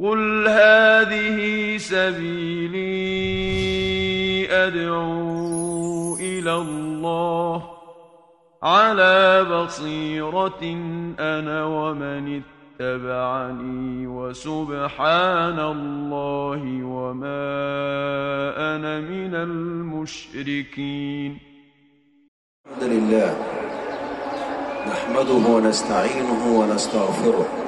قل هذه سبيلي أدعو إلى الله على بصيرة أنا ومن اتبعني وسبحان الله وما أنا من المشركين الحمد لله نحمده ونستعينه ونستغفره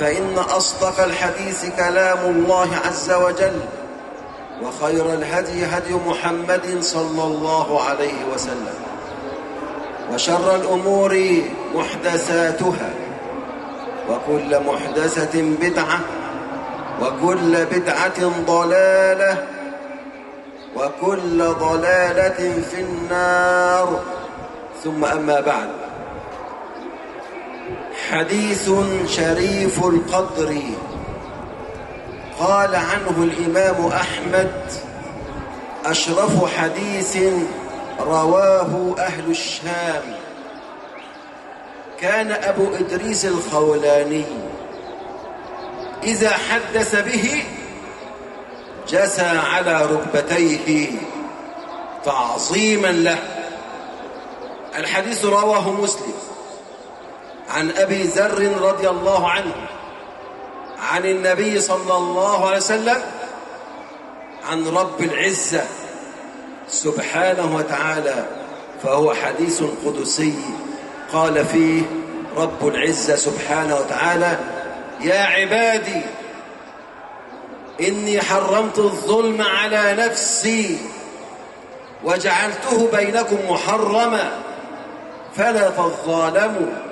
فإن أصدق الحديث كلام الله عز وجل وخير الهدي هدي محمد صلى الله عليه وسلم وشر الأمور محدثاتها وكل محدثة بدعة وكل بدعة ضلالة وكل ضلالة في النار. ثم أما بعد. حديث شريف القدر. قال عنه الإمام أحمد أشرف حديث رواه أهل الشام. كان أبو إدريس الخولاني إذا حدث به جسى على ركبتيه تعظيما له. الحديث رواه مسلم. عن أبي ذر رضي الله عنه عن النبي صلى الله عليه وسلم عن رب العزة سبحانه وتعالى فهو حديث قدسي قال فيه رب العزة سبحانه وتعالى يا عبادي إني حرمت الظلم على نفسي وجعلته بينكم محرما فلا تظالموا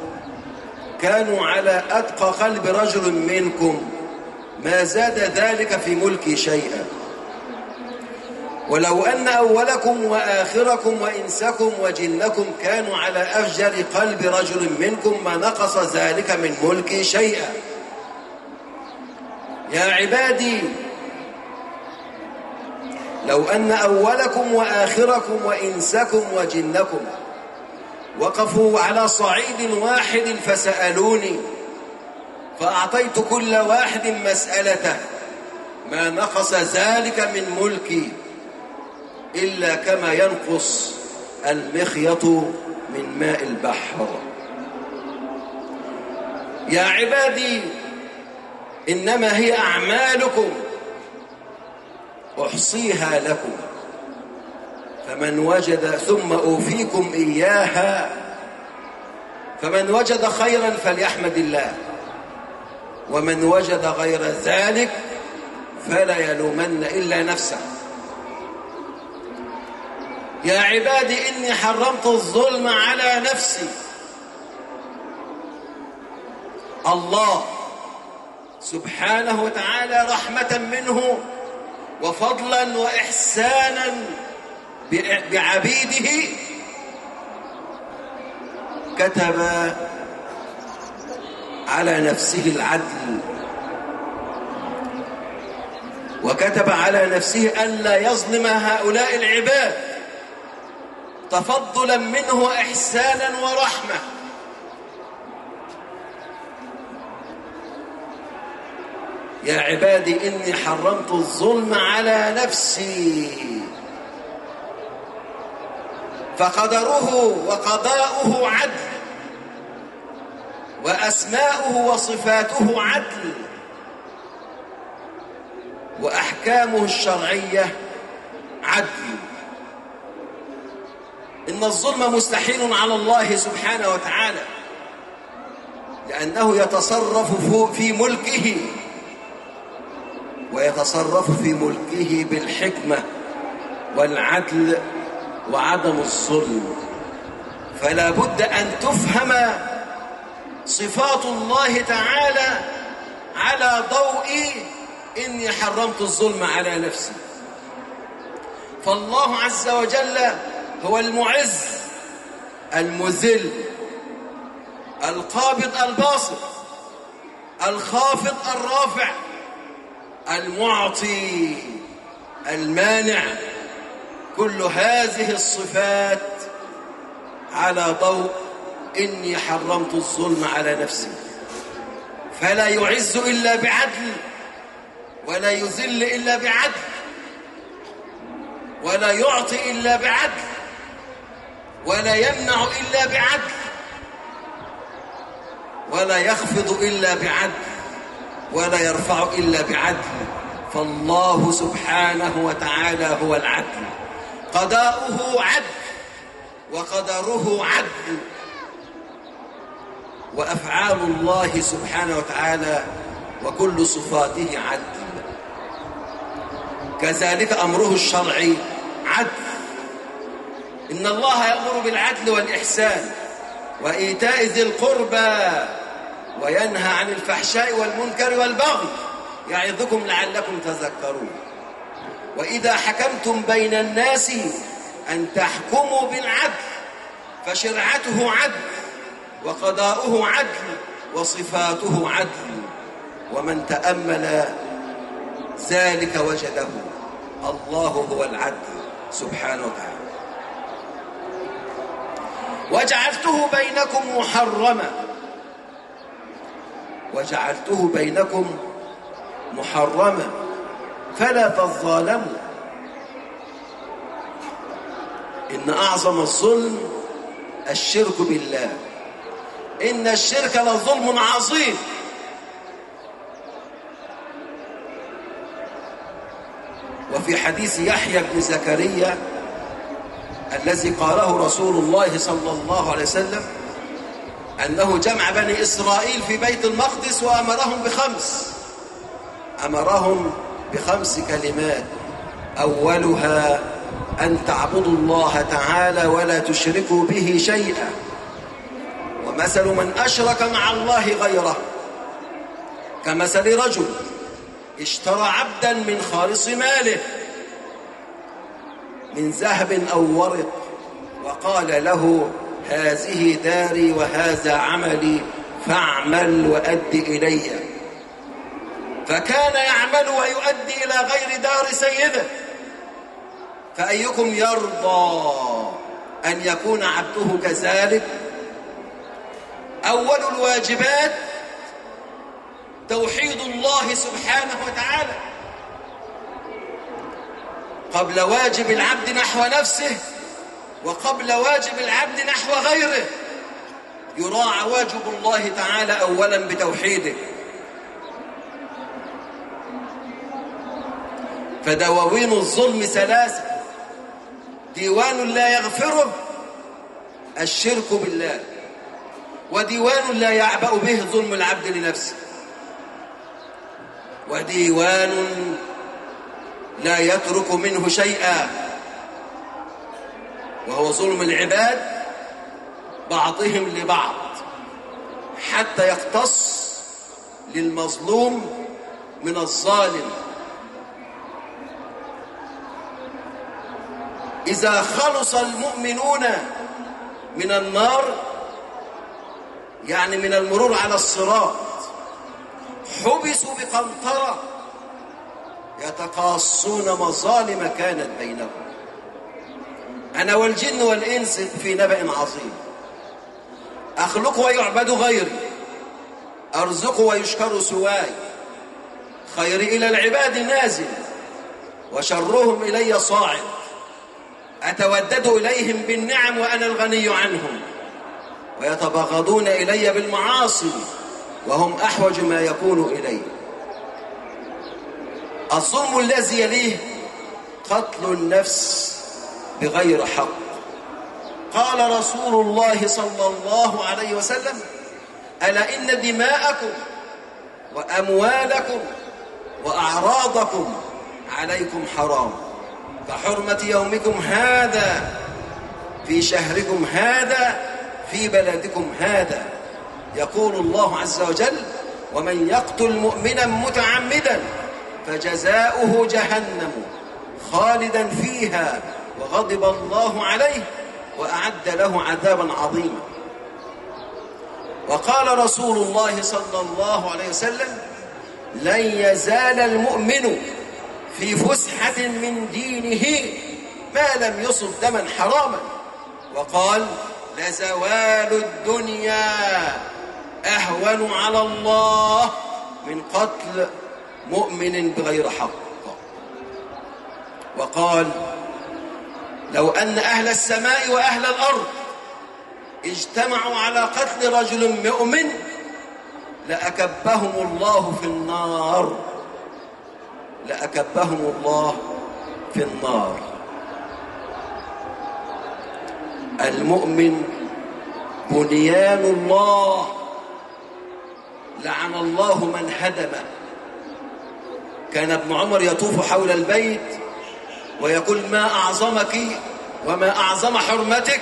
كانوا على أتقى قلب رجل منكم ما زاد ذلك في ملكي شيئا. ولو أن أولكم وآخركم وإنسكم وجنكم كانوا على أفجر قلب رجل منكم ما نقص ذلك من ملكي شيئا. يا عبادي لو أن أولكم وآخركم وإنسكم وجنكم وقفوا على صعيد واحد فسألوني فأعطيت كل واحد مسألته ما نقص ذلك من ملكي إلا كما ينقص المخيط من ماء البحر. يا عبادي إنما هي أعمالكم أحصيها لكم. فمن وجد ثم أوفيكم إياها فمن وجد خيرا فليحمد الله ومن وجد غير ذلك فلا يلومن إلا نفسه. يا عبادي إني حرمت الظلم على نفسي. الله سبحانه وتعالى رحمة منه وفضلا وإحسانا بعبيده كتب على نفسه العدل. وكتب على نفسه ألا يظلم هؤلاء العباد تفضلا منه وإحسانا ورحمة. يا عبادي إني حرمت الظلم على نفسي. فقدره وقضاؤه عدل وأسماؤه وصفاته عدل وأحكامه الشرعية عدل. إن الظلم مستحيل على الله سبحانه وتعالى لأنه يتصرف في ملكه ويتصرف في ملكه بالحكمة والعدل وعدم الظلم فلا بد أن تفهم صفات الله تعالى على ضوء إني حرمت الظلم على نفسي. فالله عز وجل هو المعز المذل القابض الباسط الخافض الرافع المعطي المانع. كل هذه الصفات على ضوء إني حرمت الظلم على نفسي. فلا يعز إلا بعدل ولا يذل إلا بعدل ولا يعطي إلا بعدل ولا يمنع إلا بعدل ولا يخفض إلا بعدل ولا يرفع إلا بعدل. فالله سبحانه وتعالى هو العدل. قضاؤه عدل وقدره عدل وأفعال الله سبحانه وتعالى وكل صفاته عدل. كذلك أمره الشرعي عدل. إن الله يأمر بالعدل والإحسان وإيتاء ذي القربى وينهى عن الفحشاء والمنكر والبغي. يعظكم لعلكم تذكرون. وإذا حكمتم بين الناس أن تحكموا بالعدل فشرعته عدل وقضاؤه عدل وصفاته عدل ومن تأمل ذلك وجده الله هو العدل سبحانه وتعالى. وجعلته بينكم محرما. وجعلته بينكم محرما. فلا تظالموا. إن أعظم الظلم الشرك بالله. إن الشرك لظلم عظيم. وفي حديث يحيى بن زكريا الذي قاله رسول الله صلى الله عليه وسلم أنه جمع بني إسرائيل في بيت المقدس وأمرهم بخمس. أمرهم بخمس كلمات. أولها أن تعبدوا الله تعالى ولا تشركوا به شيئا. ومثل من أشرك مع الله غيره. كمثل رجل اشترى عبدا من خالص ماله من ذهب أو ورق وقال له هذه داري وهذا عملي فاعمل وأد إلي فكان يعمل ويؤدي إلى غير دار سيده. فأيكم يرضى أن يكون عبده كذلك؟ أول الواجبات توحيد الله سبحانه وتعالى. قبل واجب العبد نحو نفسه وقبل واجب العبد نحو غيره. يراعى واجب الله تعالى أولا بتوحيده. فدواوين الظلم ثلاثة. ديوان لا يغفره الشرك بالله. وديوان لا يعبأ به ظلم العبد لنفسه. وديوان لا يترك منه شيئا. وهو ظلم العباد بعضهم لبعض. حتى يقتص للمظلوم من الظالم. إذا خلص المؤمنون من النار يعني من المرور على الصراط حبسوا بقنطرة يتقاصون مظالم كانت بينهم. أنا والجن والإنس في نبأ عظيم. أخلق ويعبد غيري أرزق ويشكر سواي. خيري إلى العباد نازل وشرهم إلي صاعد. أتودد إليهم بالنعم وأنا الغني عنهم ويتبغضون إلي بالمعاصي وهم أحوج ما يكون إليه الظلم الذي يليه قتل النفس بغير حق. قال رسول الله صلى الله عليه وسلم ألا إن دماءكم وأموالكم وأعراضكم عليكم حرام. كحرمة يومكم هذا في شهركم هذا في بلدكم هذا. يقول الله عز وجل ومن يقتل مؤمنا متعمدا فجزاؤه جهنم خالدا فيها وغضب الله عليه وأعد له عذابا عظيما. وقال رسول الله صلى الله عليه وسلم لن يزال المؤمن في فسحة من دينه ما لم يصب دما حراما. وقال لزوال الدنيا أهون على الله من قتل مؤمن بغير حق. وقال لو أن أهل السماء وأهل الأرض اجتمعوا على قتل رجل مؤمن لأكبهم الله في النار. لأكبهم الله في النار. المؤمن بنيان الله. لعن الله من هدمه. كان ابن عمر يطوف حول البيت ويقول ما أعظمك وما أعظم حرمتك؟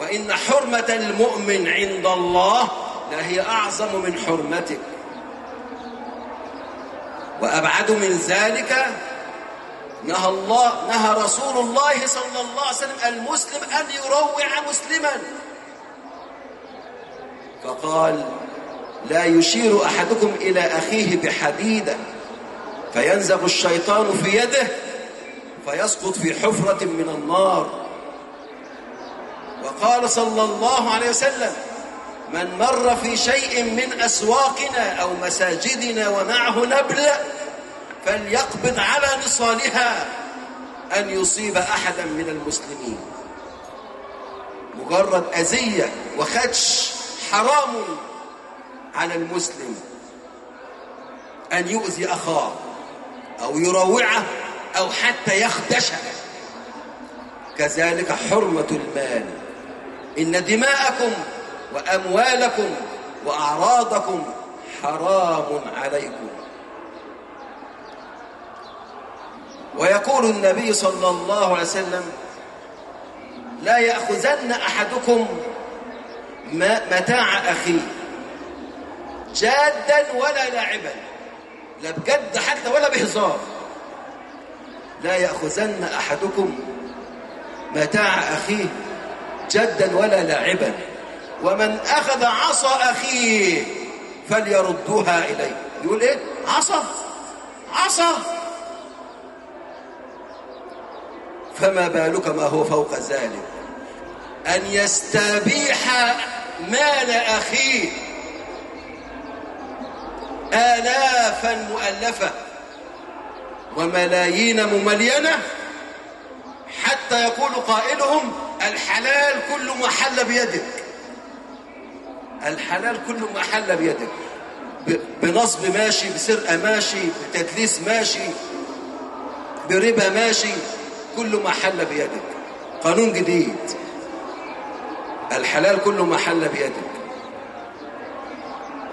وإن حرمة المؤمن عند الله لهي أعظم من حرمتك. وأبعد من ذلك نهى الله نهى رسول الله صلى الله عليه وسلم المسلم أن يروع مسلما. فقال لا يشير أحدكم إلى أخيه بحديدة فينزغ الشيطان في يده فيسقط في حفرة من النار. وقال صلى الله عليه وسلم من مر في شيء من أسواقنا أو مساجدنا ومعه نبل فليقبض على نصالها أن يصيب أحدا من المسلمين. مجرد أذية وخدش حرام على المسلم. أن يؤذي أخاه أو يروعه أو حتى يخدشه. كذلك حرمة المال. إن دماءكم وأموالكم وأعراضكم حرام عليكم. ويقول النبي صلى الله عليه وسلم لا يأخذن أحدكم متاع أخيه جادا ولا لاعبا لا بجد حتى ولا بهزار. لا يأخذن أحدكم متاع أخيه جدا ولا لاعبا. ومن أخذ عصا أخيه فليردوها إليه. يقول إيه؟ عصا. عصا. فما بالك ما هو فوق ذلك؟ أن يستبيح مال أخيه آلافا مؤلفة وملايين مملينة حتى يقول قائلهم الحلال كل ما حل بيدك. الحلال كل ما حل بيدك. بنصب ماشي بسرقة ماشي بتدليس ماشي بربا ماشي كل ما حل بيدك. قانون جديد. الحلال كل ما حل بيدك.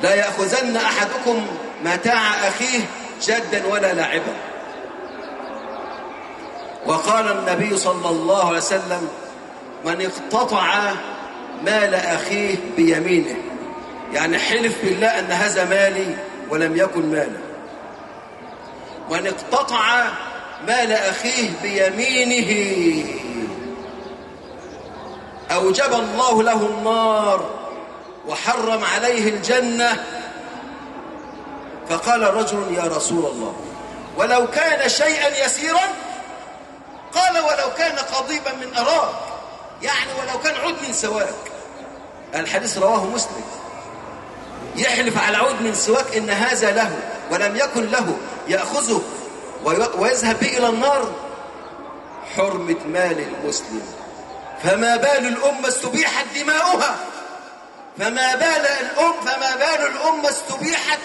لا يأخذن أحدكم متاع أخيه جدا ولا لعبا وقال النبي صلى الله عليه وسلم من اقتطع مال أخيه بيمينه. يعني حلف بالله أن هذا مالي ولم يكن ماله من اقتطع مال أخيه بيمينه. أوجب الله له النار وحرم عليه الجنة. فقال رجل يا رسول الله ولو كان شيئا يسيرا قال ولو كان قضيبا من أراك يعني ولو كان عود من سواك. الحديث رواه مسلم. يحلف على عود من سواك إن هذا له ولم يكن له يأخذه وي- ويذهب به إلى النار. حرمة مال المسلم. فما بال الأمة استبيحت دماؤها. فما بال الأم فما بال الأمة استبيحت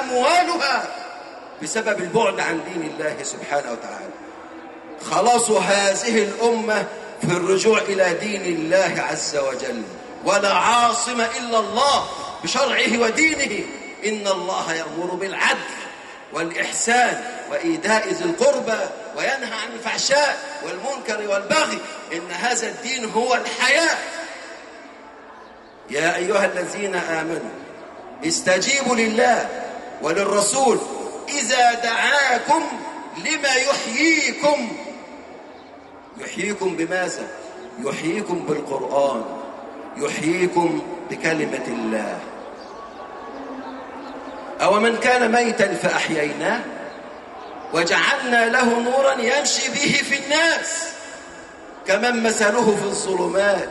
أموالها بسبب البعد عن دين الله سبحانه وتعالى. خلاص هذه الأمة في الرجوع إلى دين الله عز وجل. ولا عاصم إلا الله بشرعه ودينه. إن الله يأمر بالعدل والإحسان وإيداء ذي القربى وينهى عن الفحشاء والمنكر والبغي. إن هذا الدين هو الحياة. يا أيها الذين آمنوا استجيبوا لله وللرسول. إذا دعاكم لما يحييكم. يحييكم بماذا؟ يحييكم بالقرآن. يحييكم بكلمة الله. أو من كان ميتا فأحييناه وجعلنا له نورا يمشي به في الناس. كمن مثله في الظلمات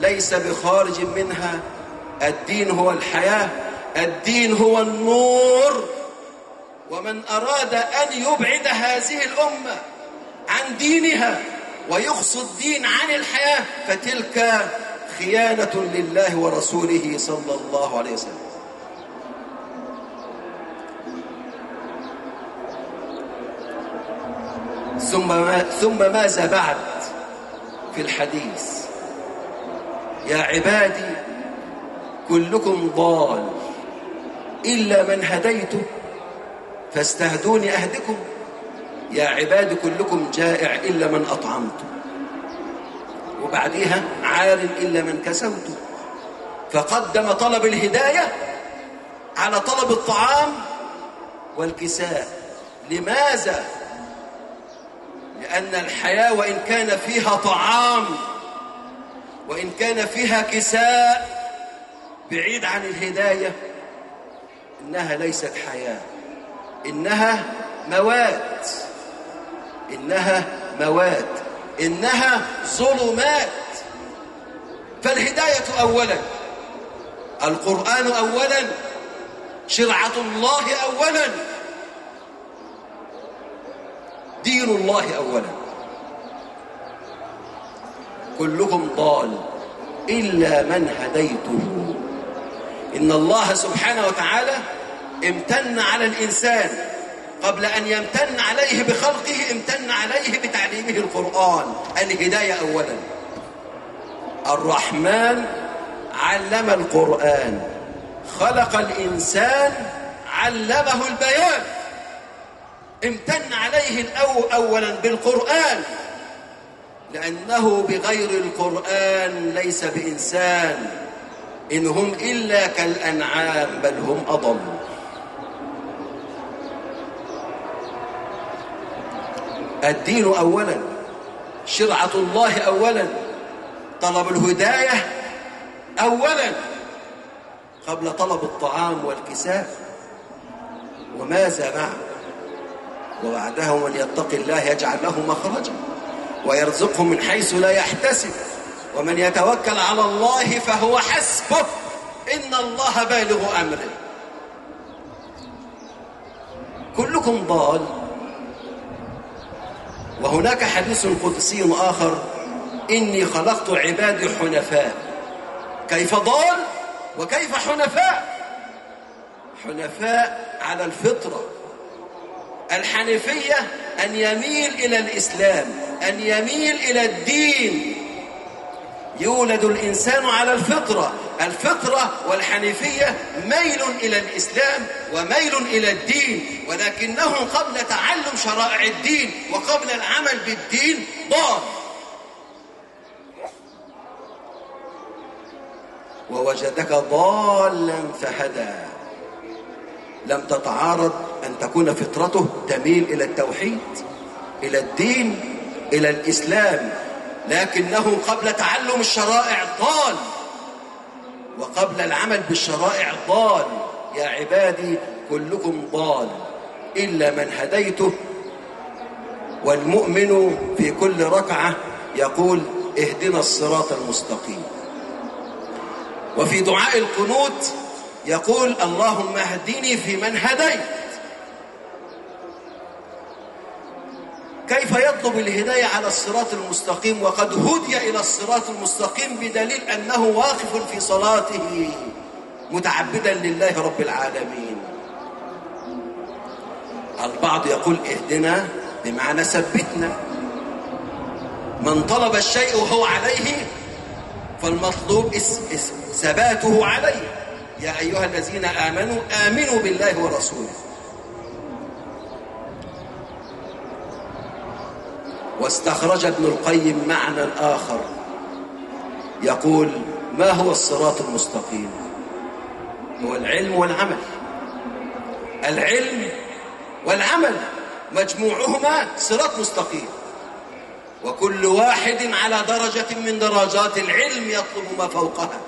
ليس بخارج منها. الدين هو الحياة الدين هو النور. ومن أراد أن يبعد هذه الأمة عن دينها ويخصي الدين عن الحياة فتلك خيانة لله ورسوله صلى الله عليه وسلم. ثم ما ثم ماذا بعد في الحديث؟ يا عبادي كلكم ضال. إلا من هديته فاستهدوني أهدكم. يا عبادي كلكم جائع إلا من أطعمته وبعديها عار إلا من كسوته فقدم طلب الهداية على طلب الطعام والكساء. لماذا؟ لأن الحياة وإن كان فيها طعام وإن كان فيها كساء بعيد عن الهداية إنها ليست حياة. إنها مواد إنها مواد إنها ظلمات. فالهداية أولا. القرآن أولا. شرعة الله أولا. دين الله أولا. كلكم ضال. إلا من هديته. إن الله سبحانه وتعالى امتن على الإنسان. قبل أن يمتن عليه بخلقه امتن عليه بتعليمه القرآن. الهداية أولا. الرحمن علم القرآن. خلق الإنسان علمه البيان. امتن عليه الأو أولا بالقرآن. لأنه بغير القرآن ليس بإنسان. إن هم إلا كالأنعام بل هم أضل. الدين أولا شرعة الله أولا طلب الهداية أولا قبل طلب الطعام والكساء. وماذا بعد وبعده من يتق الله يجعل له مخرجا ويرزقه من حيث لا يحتسب. ومن يتوكل على الله فهو حسبه. إن الله بالغ أمره. كلكم ضال. وهناك حديث قدسي آخر إني خلقت عبادي حنفاء. كيف ضال؟ وكيف حنفاء؟ حنفاء على الفطرة. الحنفية أن يميل إلى الإسلام أن يميل إلى الدين. يولد الإنسان على الفطرة. الفطرة والحنيفية ميل إلى الإسلام وميل إلى الدين ولكنه قبل تعلم شرائع الدين وقبل العمل بالدين ضال ووجدك ضالا فهدى. لم تتعارض أن تكون فطرته تميل إلى التوحيد إلى الدين إلى الإسلام. لكنه قبل تعلم الشرائع ضال وقبل العمل بالشرائع ضال يا عبادي كلكم ضال. إلا من هديته. والمؤمن في كل ركعة يقول اهدنا الصراط المستقيم. وفي دعاء القنوت يقول اللهم اهدني في من هديت. كيف يطلب الهداية على الصراط المستقيم؟ وقد هدي إلى الصراط المستقيم بدليل أنه واقف في صلاته متعبدا لله رب العالمين. البعض يقول اهدنا بمعنى ثبتنا. من طلب الشيء وهو عليه فالمطلوب ثباته عليه. يا أيها الذين آمنوا آمنوا بالله ورسوله. واستخرج ابن القيم معنى آخر. يقول ما هو الصراط المستقيم؟ هو العلم والعمل. العلم والعمل مجموعهما صراط مستقيم. وكل واحد على درجة من درجات العلم يطلب ما فوقها.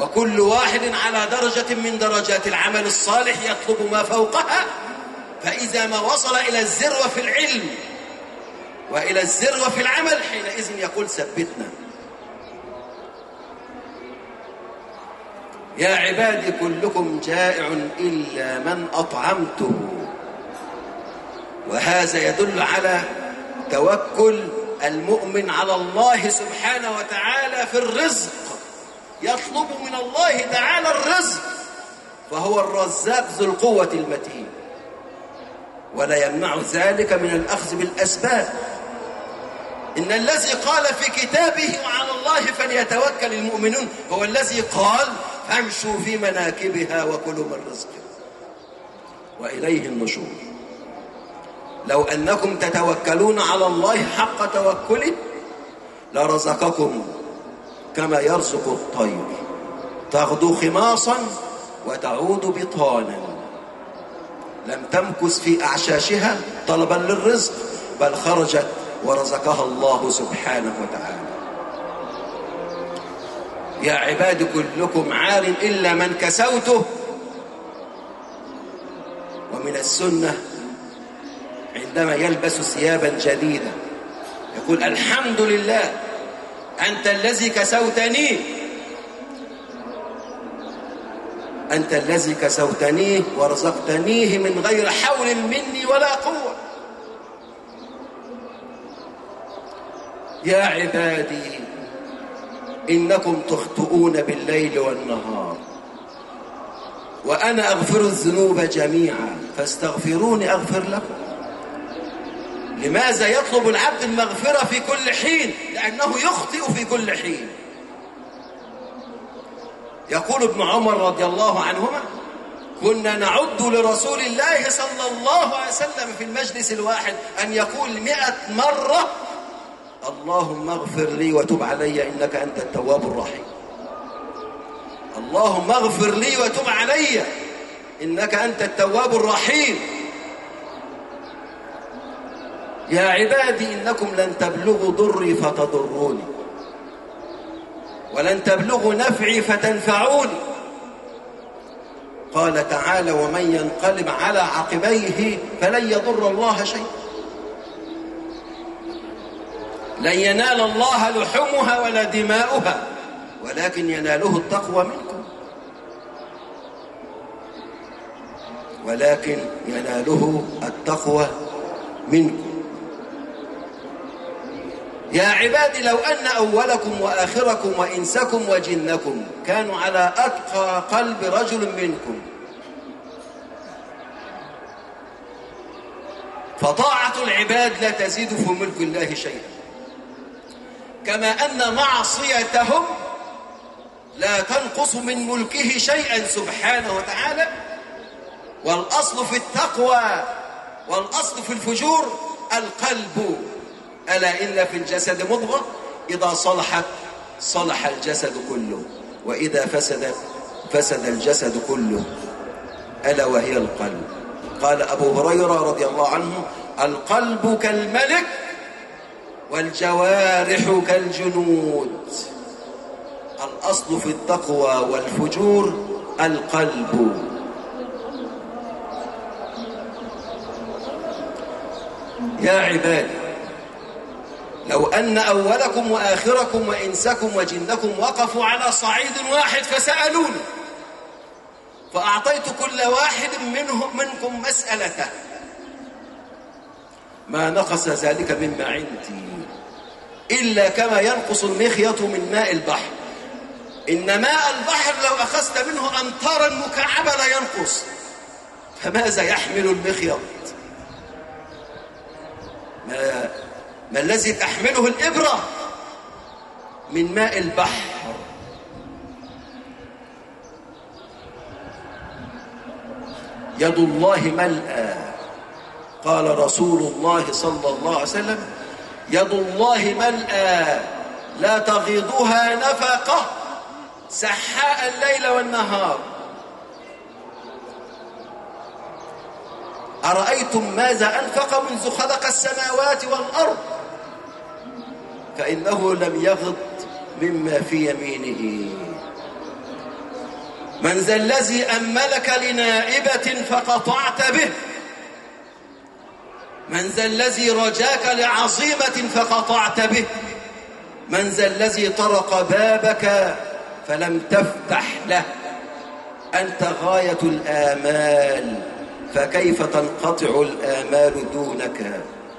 وكل واحد على درجة من درجات العمل الصالح يطلب ما فوقها. فإذا ما وصل إلى الذروة في العلم وإلى الذروة في العمل حينئذ يقول ثبتنا. يا عبادي كلكم جائع إلا من أطعمته. وهذا يدل على توكل المؤمن على الله سبحانه وتعالى في الرزق. يطلب من الله تعالى الرزق فهو الرزاق ذو القوة المتين. ولا يمنع ذلك من الأخذ بالأسباب. إن الذي قال في كتابه وعلى الله فليتوكل المؤمنون هو الذي قال فامشوا في مناكبها وكلوا من رزقه وإليه النشور. لو أنكم تتوكلون على الله حق توكله لرزقكم كما يرزق الطير. تغدو خماصا وتعود بطانا. لم تمكث في أعشاشها طلبا للرزق بل خرجت ورزقها الله سبحانه وتعالى. يا عباد كلكم عار إلا من كسوته. ومن السنة عندما يلبس ثيابا جديدة يقول الحمد لله أنت الذي كسوتني. أنت الذي كسوتنيه ورزقتنيه من غير حول مني ولا قوة. يا عبادي إنكم تخطئون بالليل والنهار وأنا أغفر الذنوب جميعا فاستغفروني أغفر لكم. لماذا يطلب العبد المغفرة في كل حين؟ لأنه يخطئ في كل حين. يقول ابن عمر رضي الله عنهما كنا نعد لرسول الله صلى الله عليه وسلم في المجلس الواحد أن يقول مئة مرة اللهم اغفر لي وتب علي إنك أنت التواب الرحيم. اللهم اغفر لي وتب علي إنك أنت التواب الرحيم. يا عبادي إنكم لن تبلغوا ضري فتضروني. ولن تبلغوا نفعي فتنفعوني قال تعالى ومن ينقلب على عقبيه فلن يضر الله شيئا. لن ينال الله لحومها ولا دماؤها ولكن يناله التقوى منكم. ولكن يناله التقوى منكم. يا عبادي لو أن أولكم وآخركم وإنسكم وجنكم كانوا على أتقى قلب رجل منكم. فطاعة العباد لا تزيد في ملك الله شيئا. كما أن معصيتهم لا تنقص من ملكه شيئا سبحانه وتعالى. والأصل في التقوى والأصل في الفجور القلب. ألا إن في الجسد مضغة؟ إذا صلحت صلح الجسد كله. وإذا فسدت فسد الجسد كله. ألا وهي القلب. قال أبو هريرة رضي الله عنه القلب كالملك والجوارح كالجنود. الأصل في التقوى والفجور القلب. يا عبادي لو أن أولكم وآخركم وإنسكم وجنكم وقفوا على صعيد واحد فسألوني. فأعطيت كل واحد منهم منكم مسألته. ما نقص ذلك مما عندي. إلا كما ينقص المخيط من ماء البحر. إن ماء البحر لو أخذت منه أمطارا مكعبة لا ينقص. فماذا يحمل المخيط؟ ما, ما الذي تحمله الإبرة من ماء البحر. يد الله ملأى. قال رسول الله صلى الله عليه وسلم يد الله ملأى لا تغيضها نفقة سحاء الليل والنهار. أرأيتم ماذا أنفق منذ خلق السماوات والأرض؟ فإنه لم يغض مما في يمينه. من ذا الذي أملك لنائبة فقطعت به. من ذا الذي رجاك لعظيمة فقطعت به. من ذا الذي طرق بابك فلم تفتح له. أنت غاية الآمال فكيف تنقطع الآمال دونك؟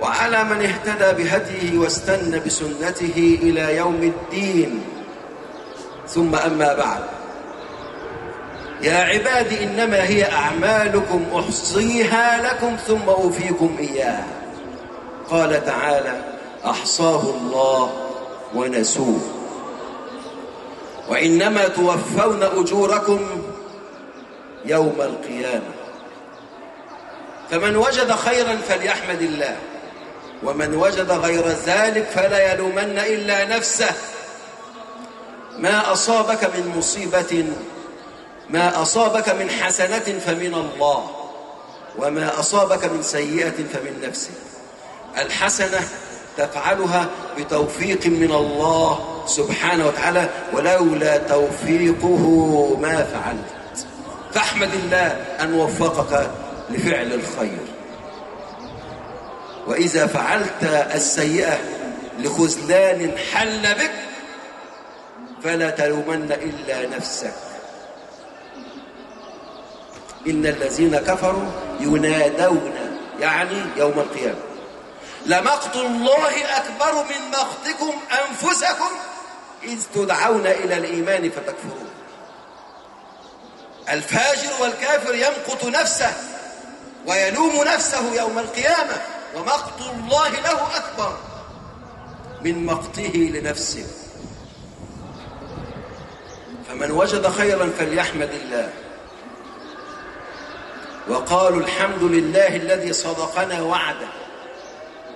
وعلى من اهتدى بهديه واستنى بسنته إلى يوم الدين. ثم أما بعد. يا عبادي إنما هي أعمالكم أحصيها لكم ثم أوفيكم إياها. قال تعالى أحصاه الله ونسوه. وإنما توفون أجوركم يوم القيامة. فمن وجد خيرا فليحمد الله. ومن وجد غير ذلك فلا يلومن إلا نفسه. ما أصابك من مصيبة ما أصابك من حسنة فمن الله وما أصابك من سيئة فمن نفسك الحسنة تفعلها بتوفيق من الله سبحانه وتعالى ولولا توفيقه ما فعلت. فاحمد الله أن وفقك لفعل الخير. وإذا فعلت السيئة لخذلان حل بك فلا تلومن إلا نفسك. إن الذين كفروا ينادون يعني يوم القيامة لمقت الله أكبر من مقتكم أنفسكم إذ تدعون إلى الإيمان فتكفرون. الفاجر والكافر يمقت نفسه ويلوم نفسه يوم القيامة. ومقت الله له أكبر من مقته لنفسه. فمن وجد خيرا فليحمد الله. وقالوا الحمد لله الذي صدقنا وعده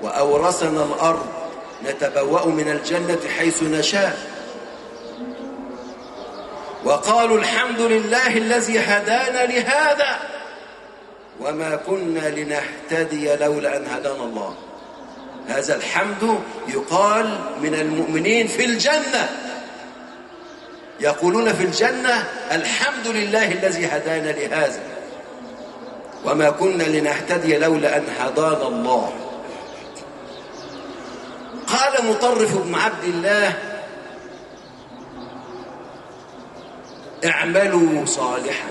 وأورثنا الأرض نتبوأ من الجنة حيث نشاء. وقالوا الحمد لله الذي هدانا لهذا وما كنا لنهتدي لولا أن هدانا الله. هذا الحمد يقال من المؤمنين في الجنة. يقولون في الجنة الحمد لله الذي هدانا لهذا. وما كنا لنهتدي لولا أن هدانا الله. قال مطرف بن عبد الله اعملوا صالحا.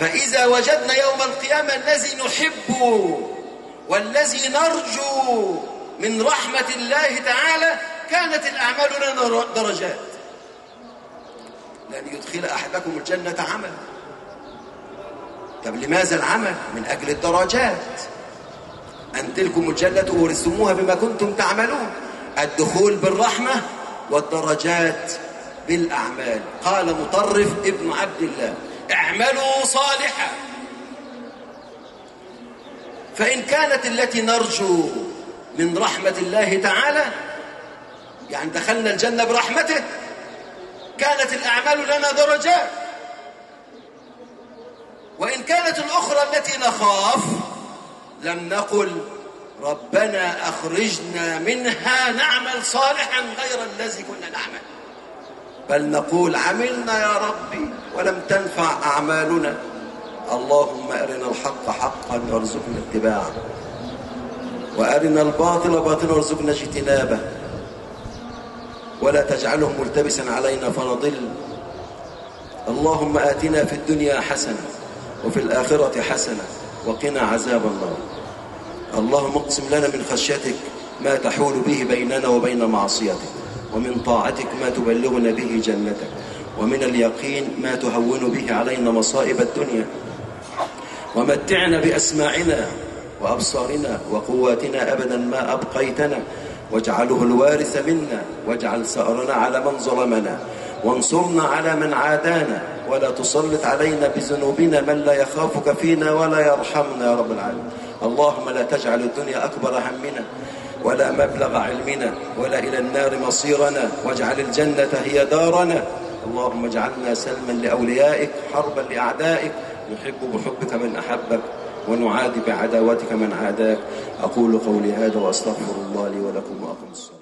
فإذا وجدنا يوم القيامة الذي نحب والذي نرجو من رحمة الله تعالى كانت الأعمال لنا درجات. لن يدخل أحدكم الجنة عمل. طب لماذا العمل؟ من أجل الدرجات. أن تلكم الجنة ورثتموها بما كنتم تعملون. الدخول بالرحمة والدرجات بالأعمال. قال مطرف ابن عبد الله. اعملوا صالحا. فإن كانت التي نرجو من رحمة الله تعالى يعني دخلنا الجنة برحمته كانت الأعمال لنا درجات. وإن كانت الأخرى التي نخاف لم نقل ربنا أخرجنا منها نعمل صالحا غير الذي كنا نعمل. بل نقول عملنا يا ربي ولم تنفع أعمالنا. اللهم أرنا الحق حقا وارزقنا اتباعه. وأرنا الباطل باطلا وارزقنا اجتنابه. ولا تجعله ملتبسا علينا فنضل. اللهم آتنا في الدنيا حسنة وفي الآخرة حسنة وقنا عذاب النار. اللهم اقسم لنا من خشيتك ما تحول به بيننا وبين معصيتك. ومن طاعتك ما تبلغنا به جنتك ومن اليقين ما تهون به علينا مصائب الدنيا. ومتعنا بأسماعنا وأبصارنا وقواتنا أبدا ما أبقيتنا. واجعله الوارث منا واجعل ثأرنا على من ظلمنا. وانصرنا على من عادانا. ولا تسلط علينا بذنوبنا من لا يخافك فينا ولا يرحمنا يا رب العالمين. اللهم لا تجعل الدنيا أكبر همنا. ولا مبلغ علمنا ولا إلى النار مصيرنا واجعل الجنة هي دارنا. اللهم اجعلنا سلما لأوليائك حربا لأعدائك. نحب بحبك من أحبك ونعادي بعداوتك من عاداك. أقول قولي هذا وأستغفر الله لي ولكم وأقم الصلاة.